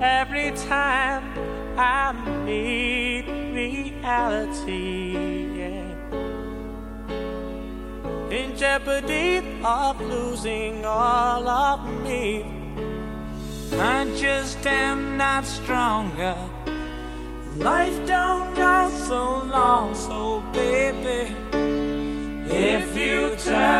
every time I meet reality. Yeah. In jeopardy of losing all of me, I just am not stronger. Life don't last so long, so baby, if you turn